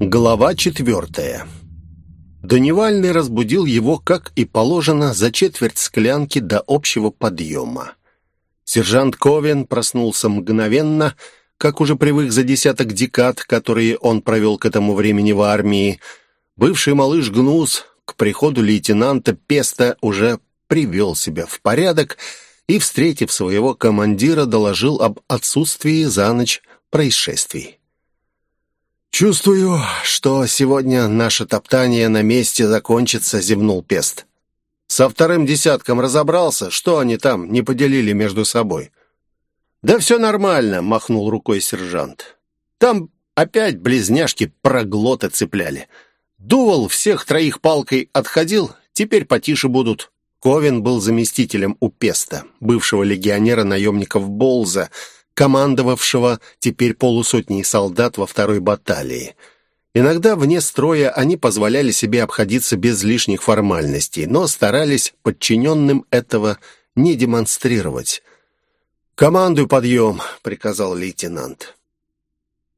Глава четвертая. Доневальный разбудил его, как и положено, за четверть склянки до общего подъема. Сержант Ковен проснулся мгновенно, как уже привык за десяток декад, которые он провел к этому времени в армии. Бывший малыш Гнус к приходу лейтенанта Песта уже привел себя в порядок и, встретив своего командира, доложил об отсутствии за ночь происшествий. «Чувствую, что сегодня наше топтание на месте закончится», — зевнул Пест. «Со вторым десятком разобрался, что они там не поделили между собой». «Да все нормально», — махнул рукой сержант. «Там опять близняшки проглоты цепляли. Дувал всех троих палкой отходил, теперь потише будут». Ковин был заместителем у Песта, бывшего легионера-наемников Болза, командовавшего теперь полусотней солдат во второй баталии. Иногда вне строя они позволяли себе обходиться без лишних формальностей, но старались подчиненным этого не демонстрировать. «Командуй подъем», — приказал лейтенант.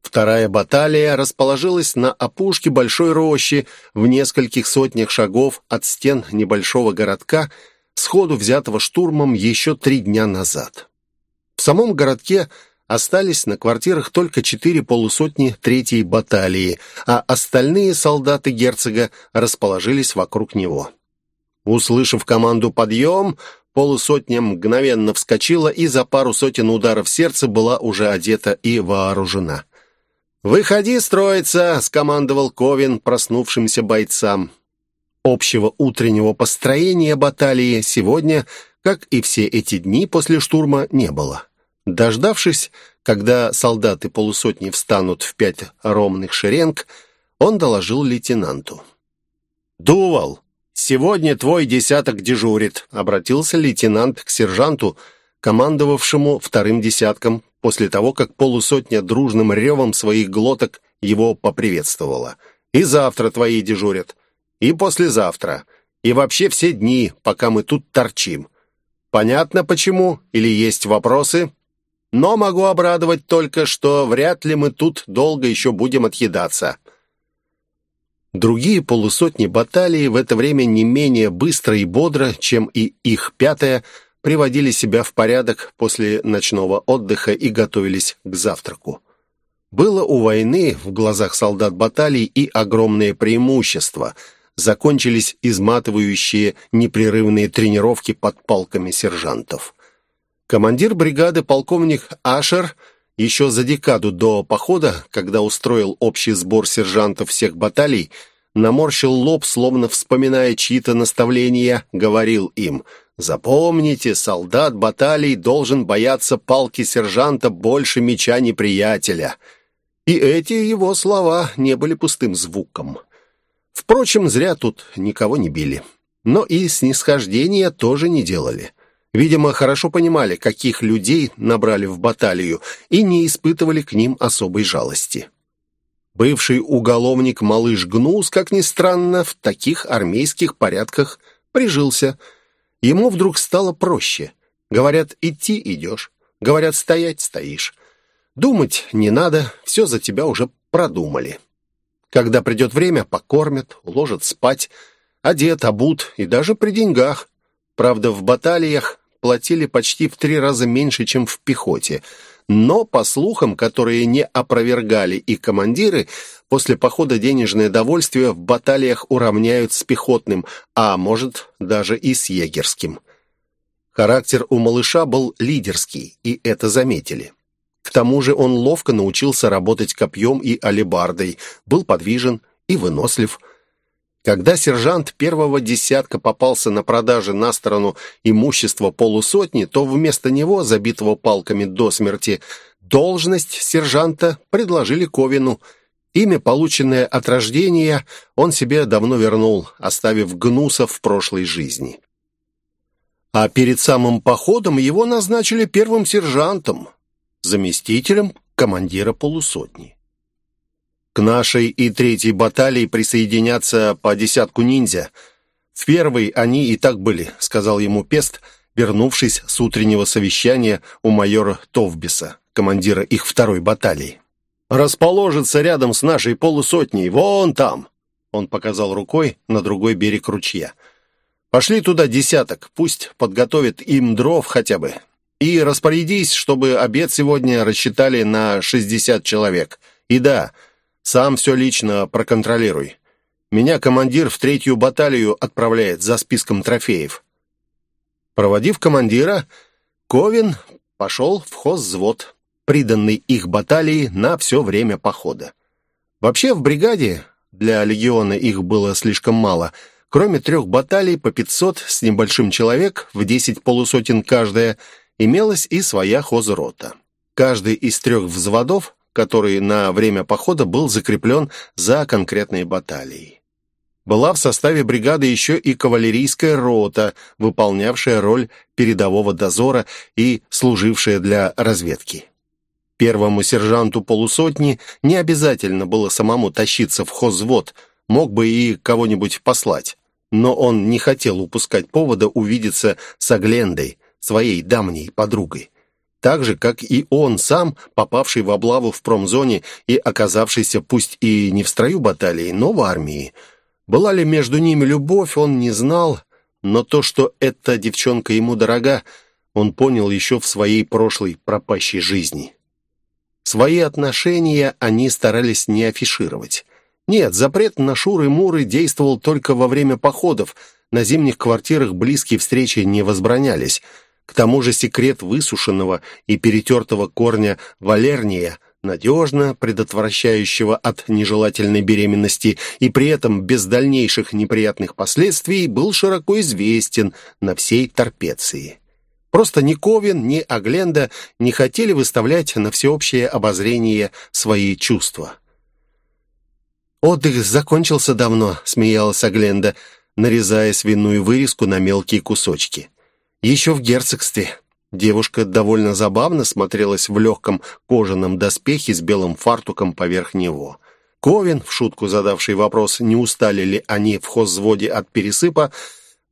Вторая баталия расположилась на опушке большой рощи в нескольких сотнях шагов от стен небольшого городка, сходу взятого штурмом еще три дня назад. В самом городке остались на квартирах только четыре полусотни третьей баталии, а остальные солдаты герцога расположились вокруг него. Услышав команду «Подъем», полусотня мгновенно вскочила и за пару сотен ударов сердца была уже одета и вооружена. «Выходи строиться!» — скомандовал Ковин проснувшимся бойцам. Общего утреннего построения баталии сегодня, как и все эти дни после штурма, не было. Дождавшись, когда солдаты полусотни встанут в пять ровных шеренг, он доложил лейтенанту. «Дувал, сегодня твой десяток дежурит», — обратился лейтенант к сержанту, командовавшему вторым десятком, после того, как полусотня дружным ревом своих глоток его поприветствовала. «И завтра твои дежурят, и послезавтра, и вообще все дни, пока мы тут торчим. Понятно почему? Или есть вопросы?» Но могу обрадовать только, что вряд ли мы тут долго еще будем отъедаться. Другие полусотни баталий в это время не менее быстро и бодро, чем и их пятая, приводили себя в порядок после ночного отдыха и готовились к завтраку. Было у войны в глазах солдат баталий и огромное преимущество. Закончились изматывающие непрерывные тренировки под палками сержантов. Командир бригады полковник Ашер еще за декаду до похода, когда устроил общий сбор сержантов всех баталий, наморщил лоб, словно вспоминая чьи-то наставления, говорил им «Запомните, солдат баталий должен бояться палки сержанта больше меча неприятеля». И эти его слова не были пустым звуком. Впрочем, зря тут никого не били. Но и снисхождения тоже не делали. Видимо, хорошо понимали, каких людей набрали в баталию, и не испытывали к ним особой жалости. Бывший уголовник малыш Гнус, как ни странно, в таких армейских порядках прижился. Ему вдруг стало проще. Говорят, идти идешь. Говорят, стоять стоишь. Думать не надо, все за тебя уже продумали. Когда придет время, покормят, уложат спать, одет, обут и даже при деньгах. Правда, в баталиях платили почти в три раза меньше, чем в пехоте. Но, по слухам, которые не опровергали и командиры, после похода денежное довольствие в баталиях уравняют с пехотным, а может, даже и с егерским. Характер у малыша был лидерский, и это заметили. К тому же он ловко научился работать копьем и алебардой, был подвижен и вынослив – когда сержант первого десятка попался на продаже на сторону имущества полусотни, то вместо него, забитого палками до смерти, должность сержанта предложили Ковину. Имя, полученное от рождения, он себе давно вернул, оставив гнуса в прошлой жизни. А перед самым походом его назначили первым сержантом, заместителем командира полусотни. К нашей и третьей баталии присоединятся по десятку ниндзя. В первой они и так были, сказал ему Пест, вернувшись с утреннего совещания у майора Товбиса, командира их второй баталии. расположится рядом с нашей полусотней, вон там!» Он показал рукой на другой берег ручья. «Пошли туда десяток, пусть подготовит им дров хотя бы. И распорядись, чтобы обед сегодня рассчитали на 60 человек. И да, сам все лично проконтролируй. Меня командир в третью баталию отправляет за списком трофеев». Проводив командира, Ковин пошел в хозвзвод, приданный их баталии на все время похода. Вообще в бригаде, для легиона их было слишком мало, кроме трех баталий по 500 с небольшим человек, в 10 полусотен каждая, имелась и своя хозрота. Каждый из трех взводов, который на время похода был закреплен за конкретной баталией. Была в составе бригады еще и кавалерийская рота, выполнявшая роль передового дозора и служившая для разведки. Первому сержанту полусотни не обязательно было самому тащиться в хозвод, мог бы и кого-нибудь послать. Но он не хотел упускать повода увидеться с Аглендой, своей давней подругой. Так же, как и он сам, попавший в облаву в промзоне и оказавшийся пусть и не в строю баталии, но в армии – была ли между ними любовь, он не знал, но то, что эта девчонка ему дорога, он понял еще в своей прошлой пропащей жизни. Свои отношения они старались не афишировать. Нет, запрет на шуры-муры действовал только во время походов, на зимних квартирах близкие встречи не возбранялись. К тому же секрет высушенного и перетертого корня валерния – надежно предотвращающего от нежелательной беременности и при этом без дальнейших неприятных последствий, был широко известен на всей Торпеции. Просто ни Ковин, ни Агленда не хотели выставлять на всеобщее обозрение свои чувства. «Отдых закончился давно», — смеялась Агленда, нарезая свиную вырезку на мелкие кусочки. «Еще в герцогстве. Девушка довольно забавно смотрелась в легком кожаном доспехе с белым фартуком поверх него. Ковин, в шутку задавший вопрос, не устали ли они в хозводе от пересыпа,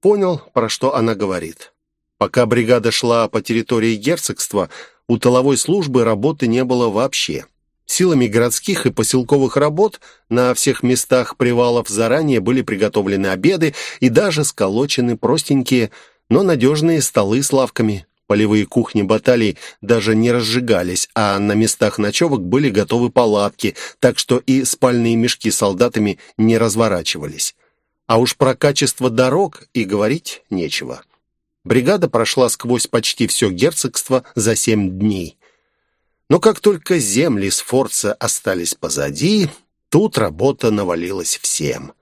понял, про что она говорит. Пока бригада шла по территории герцогства, у тыловой службы работы не было вообще. Силами городских и поселковых работ на всех местах привалов заранее были приготовлены обеды и даже сколочены простенькие, но надежные столы с лавками. Полевые кухни баталий даже не разжигались, а на местах ночевок были готовы палатки, так что и спальные мешки солдатами не разворачивались. А уж про качество дорог и говорить нечего. Бригада прошла сквозь почти все герцогство за семь дней. Но как только земли с Форца остались позади, тут работа навалилась всем.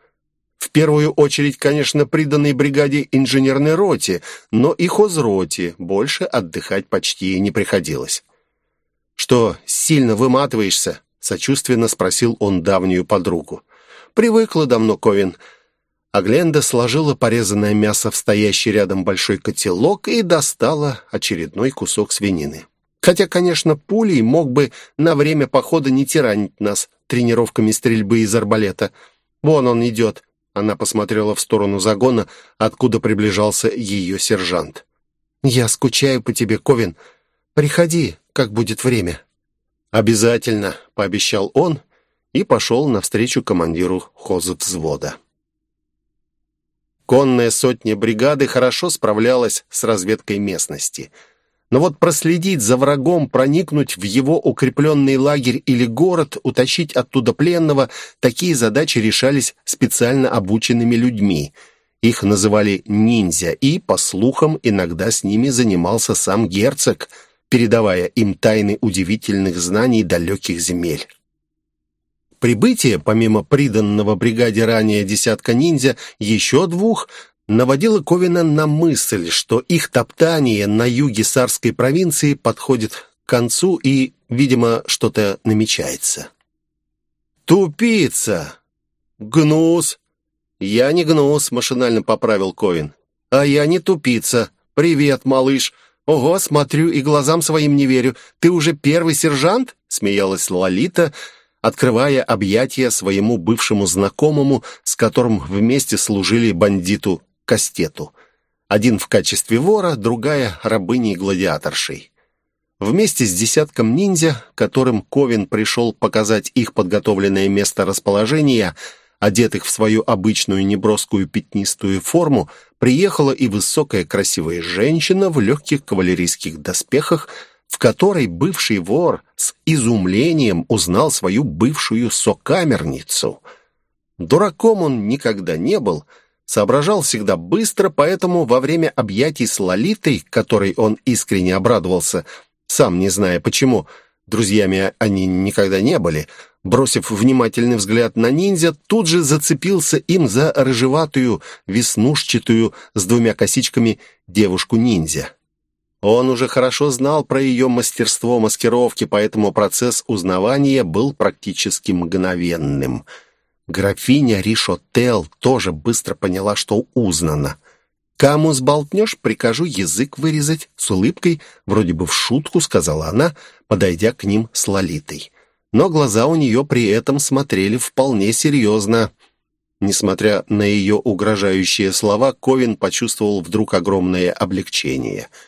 В первую очередь, конечно, приданной бригаде инженерной роте, но и хозроте больше отдыхать почти не приходилось. «Что, сильно выматываешься?» — сочувственно спросил он давнюю подругу. «Привыкла давно, Ковин». А Гленда сложила порезанное мясо в стоящий рядом большой котелок и достала очередной кусок свинины. Хотя, конечно, пулей мог бы на время похода не тиранить нас тренировками стрельбы из арбалета. Вон он идет, она посмотрела в сторону загона, откуда приближался ее сержант. «Я скучаю по тебе, Ковин. Приходи, как будет время». «Обязательно», — пообещал он и пошел навстречу командиру хозвзвода. Конная сотня бригады хорошо справлялась с разведкой местности — но вот проследить за врагом, проникнуть в его укрепленный лагерь или город, утащить оттуда пленного, такие задачи решались специально обученными людьми. Их называли ниндзя, и, по слухам, иногда с ними занимался сам герцог, передавая им тайны удивительных знаний далеких земель. Прибытие, помимо приданного бригаде ранее десятка ниндзя, еще двух наводило Ковина на мысль, что их топтание на юге Сарской провинции подходит к концу и, видимо, что-то намечается. «Тупица! Гнус!» «Я не гнус», — машинально поправил Ковин. «А я не тупица. Привет, малыш. Ого, смотрю и глазам своим не верю. Ты уже первый сержант?» — смеялась Лолита, открывая объятия своему бывшему знакомому, с которым вместе служили бандиту Кастету. Один в качестве вора, другая рабыней-гладиаторшей. Вместе с десятком ниндзя, которым Ковин пришел показать их подготовленное место расположения, одетых в свою обычную неброскую пятнистую форму, приехала и высокая красивая женщина в легких кавалерийских доспехах, в которой бывший вор с изумлением узнал свою бывшую сокамерницу. Дураком он никогда не был, соображал всегда быстро, поэтому во время объятий с Лолитой, которой он искренне обрадовался, сам не зная почему, друзьями они никогда не были, бросив внимательный взгляд на ниндзя, тут же зацепился им за рыжеватую, веснушчатую, с двумя косичками девушку-ниндзя. Он уже хорошо знал про ее мастерство маскировки, поэтому процесс узнавания был практически мгновенным. Графиня Ришотел тоже быстро поняла, что узнана. «Кому сболтнешь, прикажу язык вырезать», — с улыбкой, вроде бы в шутку, сказала она, подойдя к ним с Лолитой. Но глаза у нее при этом смотрели вполне серьезно. Несмотря на ее угрожающие слова, Ковин почувствовал вдруг огромное облегчение —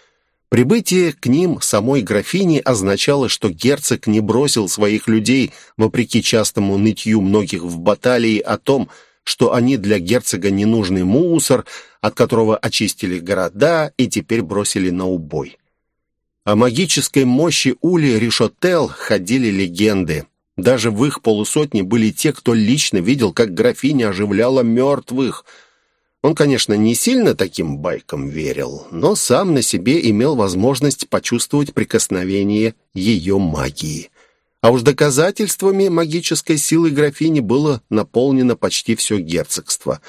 Прибытие к ним самой графини означало, что герцог не бросил своих людей, вопреки частому нытью многих в баталии о том, что они для герцога ненужный мусор, от которого очистили города и теперь бросили на убой. О магической мощи Ули Ришотел ходили легенды. Даже в их полусотне были те, кто лично видел, как графиня оживляла мертвых. Он, конечно, не сильно таким байкам верил, но сам на себе имел возможность почувствовать прикосновение ее магии. А уж доказательствами магической силы графини было наполнено почти все герцогство.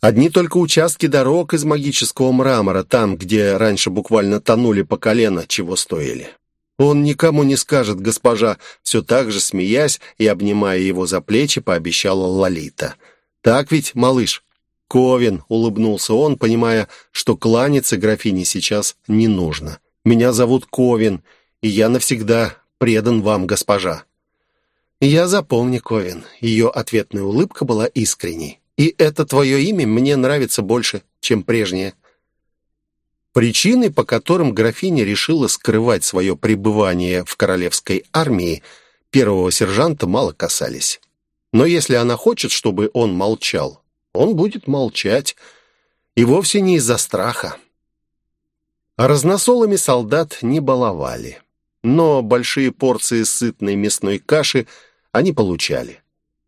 Одни только участки дорог из магического мрамора, там, где раньше буквально тонули по колено, чего стоили. «Он никому не скажет, госпожа», все так же, смеясь и обнимая его за плечи, пообещала Лолита. «Так ведь, малыш?» «Ковин», — улыбнулся он, понимая, что кланяться графине сейчас не нужно. «Меня зовут Ковин, и я навсегда предан вам, госпожа». «Я запомню, Ковин». Ее ответная улыбка была искренней. «И это твое имя мне нравится больше, чем прежнее». Причины, по которым графиня решила скрывать свое пребывание в королевской армии, первого сержанта мало касались. Но если она хочет, чтобы он молчал, он будет молчать, и вовсе не из-за страха. Разносолами солдат не баловали но большие порции сытной мясной каши они получали.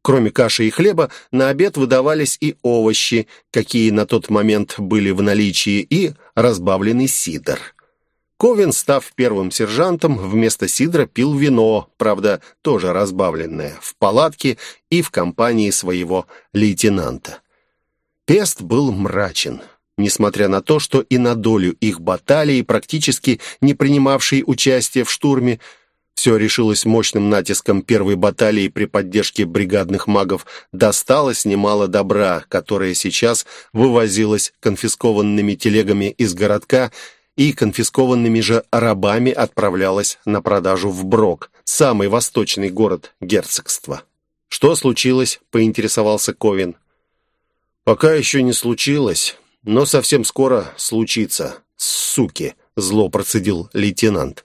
Кроме каши и хлеба, на обед выдавались и овощи, какие на тот момент были в наличии, и разбавленный сидр. Ковин, став первым сержантом, вместо сидра пил вино, правда, тоже разбавленное, в палатке и в компании своего лейтенанта. Пест был мрачен несмотря на то, что и на долю их баталии, практически не принимавшей участие в штурме, все решилось мощным натиском первой баталии при поддержке бригадных магов, досталось немало добра, которое сейчас вывозилось конфискованными телегами из городка и конфискованными же рабами отправлялось на продажу в Брок, самый восточный город герцогства. «Что случилось?» — поинтересовался Ковин. «Пока еще не случилось. Но совсем скоро случится. Суки!» — зло процедил лейтенант.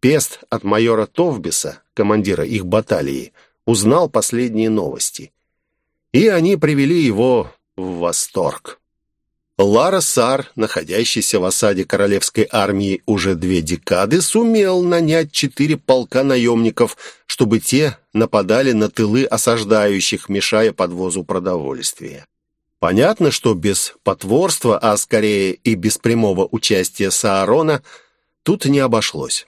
Пест от майора Товбиса, командира их баталии, узнал последние новости. И они привели его в восторг. Лара Сар, находящийся в осаде королевской армии уже две декады, сумел нанять четыре полка наемников, чтобы те нападали на тылы осаждающих, мешая подвозу продовольствия. Понятно, что без потворства, а скорее и без прямого участия Саарона, тут не обошлось.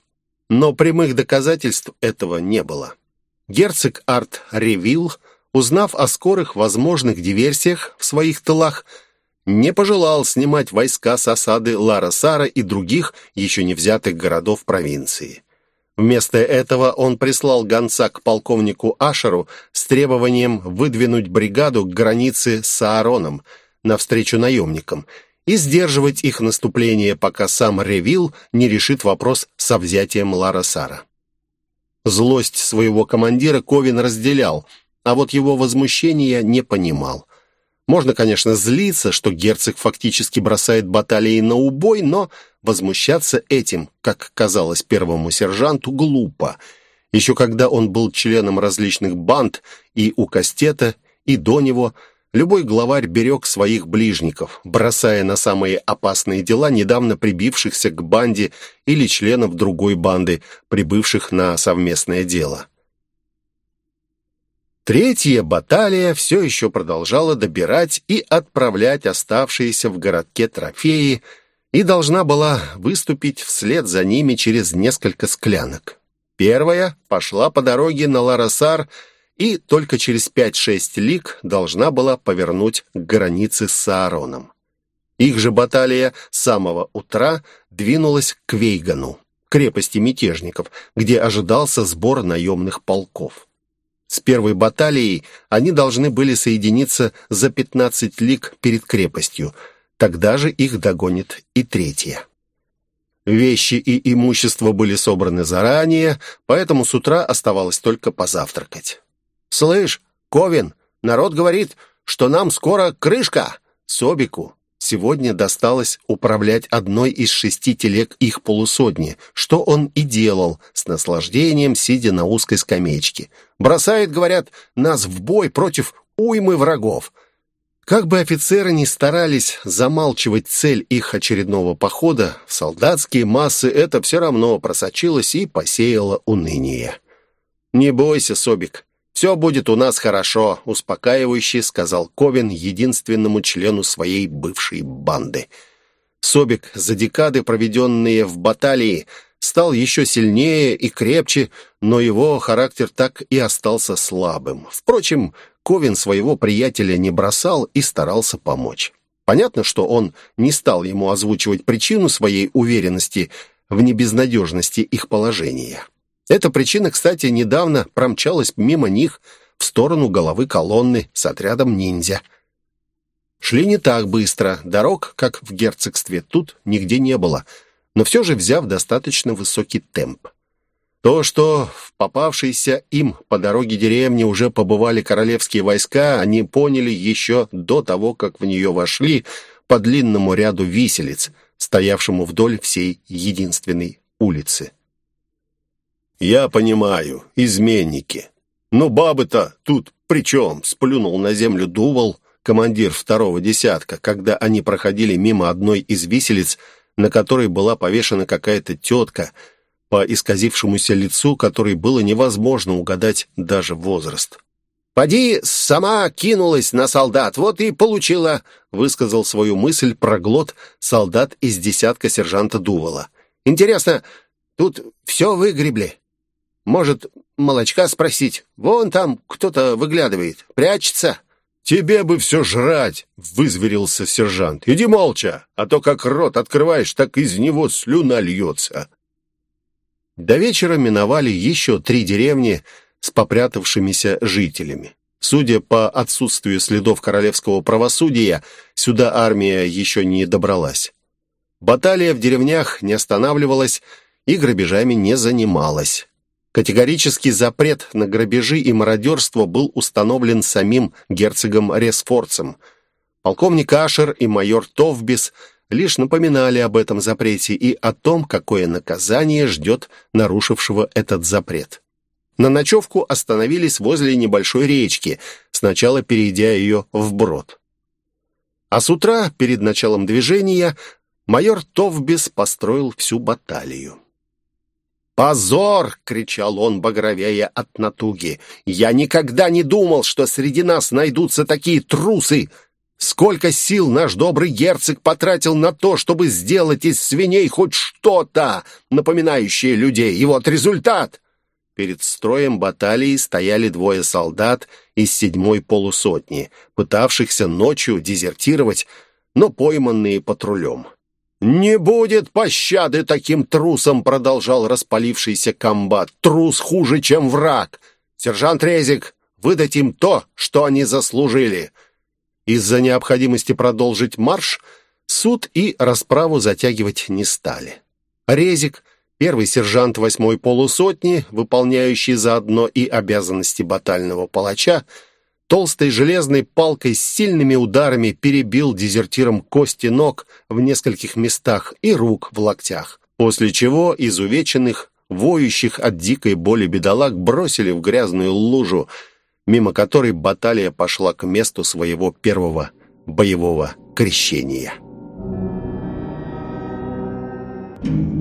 Но прямых доказательств этого не было. Герцог Арт Ревилл, узнав о скорых возможных диверсиях в своих тылах, не пожелал снимать войска с осады Лара-Сара и других еще не взятых городов провинции. Вместо этого он прислал гонца к полковнику Ашеру с требованием выдвинуть бригаду к границе с Аароном навстречу наемникам и сдерживать их наступление, пока сам Ревил не решит вопрос со взятием Лара-Сара. Злость своего командира Ковин разделял, а вот его возмущения не понимал. Можно, конечно, злиться, что герцог фактически бросает баталии на убой, но возмущаться этим, как казалось первому сержанту, глупо. Еще когда он был членом различных банд и у Кастета, и до него, любой главарь берег своих ближников, бросая на самые опасные дела недавно прибившихся к банде или членов другой банды, прибывших на совместное дело. Третья баталия все еще продолжала добирать и отправлять оставшиеся в городке трофеи и должна была выступить вслед за ними через несколько склянок. Первая пошла по дороге на Ларасар и только через 5-6 лиг должна была повернуть к границе с Саароном. Их же баталия с самого утра двинулась к Вейгану, крепости мятежников, где ожидался сбор наемных полков. С первой баталией они должны были соединиться за 15 лиг перед крепостью. Тогда же их догонит и третья. Вещи и имущество были собраны заранее, поэтому с утра оставалось только позавтракать. «Слышь, Ковин, народ говорит, что нам скоро крышка!» Собику сегодня досталось управлять одной из шести телег их полусотни, что он и делал, с наслаждением, сидя на узкой скамеечке. Бросает, говорят, нас в бой против уймы врагов. Как бы офицеры ни старались замалчивать цель их очередного похода, в солдатские массы это все равно просочилось и посеяло уныние. «Не бойся, Собик, «Все будет у нас хорошо», — успокаивающе сказал Ковин единственному члену своей бывшей банды. Собик, за декады, проведенные в баталии, стал еще сильнее и крепче, но его характер так и остался слабым. Впрочем, Ковин своего приятеля не бросал и старался помочь. Понятно, что он не стал ему озвучивать причину своей уверенности в небезнадежности их положения. Эта причина, кстати, недавно промчалась мимо них в сторону головы колонны с отрядом ниндзя. Шли не так быстро, дорог, как в герцогстве, тут нигде не было, но все же взяв достаточно высокий темп. То, что в попавшейся им по дороге деревни уже побывали королевские войска, они поняли еще до того, как в нее вошли по длинному ряду виселиц, стоявшему вдоль всей единственной улицы. «Я понимаю, изменники. Но бабы-то тут при чем?» — сплюнул на землю Дувал, командир второго десятка, когда они проходили мимо одной из виселиц, на которой была повешена какая-то тетка, по исказившемуся лицу которой было невозможно угадать даже возраст. «Поди, сама кинулась на солдат, вот и получила», — высказал свою мысль проглот солдат из десятка сержанта Дувала. «Интересно, тут все выгребли?» Может, молочка спросить? Вон там кто-то выглядывает. Прячется». «Тебе бы все жрать!» — вызверился сержант. «Иди молча, а то как рот открываешь, так из него слюна льется». До вечера миновали еще три деревни с попрятавшимися жителями. Судя по отсутствию следов королевского правосудия, сюда армия еще не добралась. Баталия в деревнях не останавливалась и грабежами не занималась. Категорический запрет на грабежи и мародерство был установлен самим герцогом Ресфорцем. Полковник Ашер и майор Товбис лишь напоминали об этом запрете и о том, какое наказание ждет нарушившего этот запрет. На ночевку остановились возле небольшой речки, сначала перейдя ее вброд. А с утра, перед началом движения, майор Товбис построил всю баталию. «Позор!» — кричал он, багровея от натуги. «Я никогда не думал, что среди нас найдутся такие трусы! Сколько сил наш добрый герцог потратил на то, чтобы сделать из свиней хоть что-то, напоминающее людей, и вот результат!» Перед строем баталии стояли двое солдат из седьмой полусотни, пытавшихся ночью дезертировать, но пойманные патрулем. «Не будет пощады таким трусам!» — продолжал распалившийся комбат. «Трус хуже, чем враг! Сержант Резик, выдать им то, что они заслужили!» Из-за необходимости продолжить марш суд и расправу затягивать не стали. Резик, первый сержант восьмой полусотни, выполняющий заодно и обязанности батального палача, толстой железной палкой с сильными ударами перебил дезертиром кости ног в нескольких местах и рук в локтях, после чего изувеченных, воющих от дикой боли бедолаг бросили в грязную лужу, мимо которой баталия пошла к месту своего первого боевого крещения. Thank you.